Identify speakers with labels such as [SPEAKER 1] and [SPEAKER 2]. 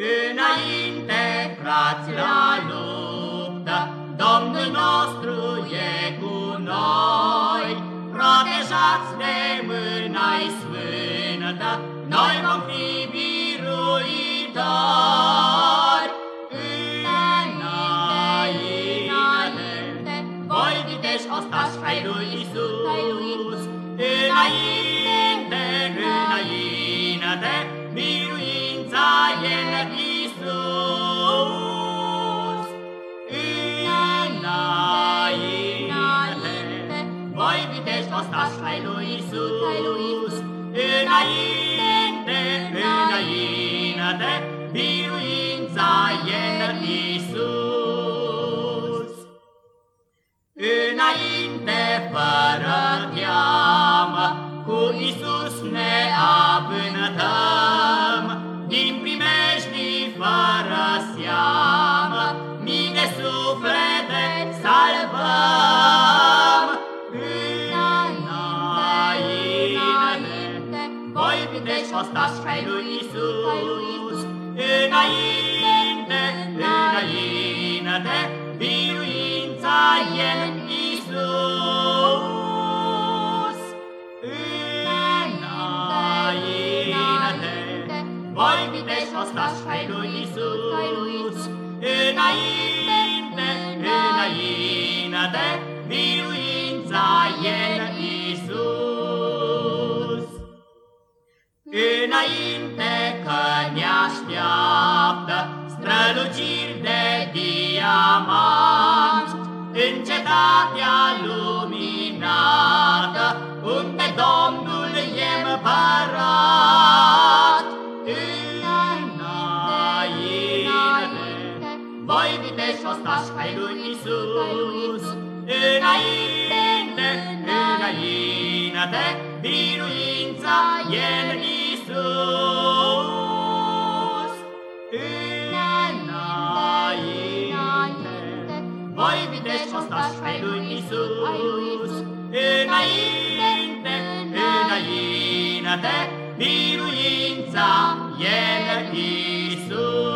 [SPEAKER 1] Înainte, frați, la luptă, Domnul nostru e cu noi. Protejați de mâna-i sfântă, Noi vom fi biruitori. Înainte, voi vitești ostași ai lui Iisus. Înainte, lui Iisus. Înainte, înainte, biruința e în Iisus. Înainte, fără teamă, cu Iisus ne avântăm, din primejdii fără seamă, vitești ostași ai lui Iisus. Înainte, înainte, biruința e în Iisus. Înainte, voi vitești ostași ai lui Iisus. Înainte, înainte, străluciri de diamant, în cetatea luminată, unde Domnul e împărat. Înainte, voi vitești ostași ai lui Iisus. Înainte, înainte, biruința e în Iisus. Înainte, vitești ostași ai lui Iisus. Înainte, înainte, biruința e în Iisus.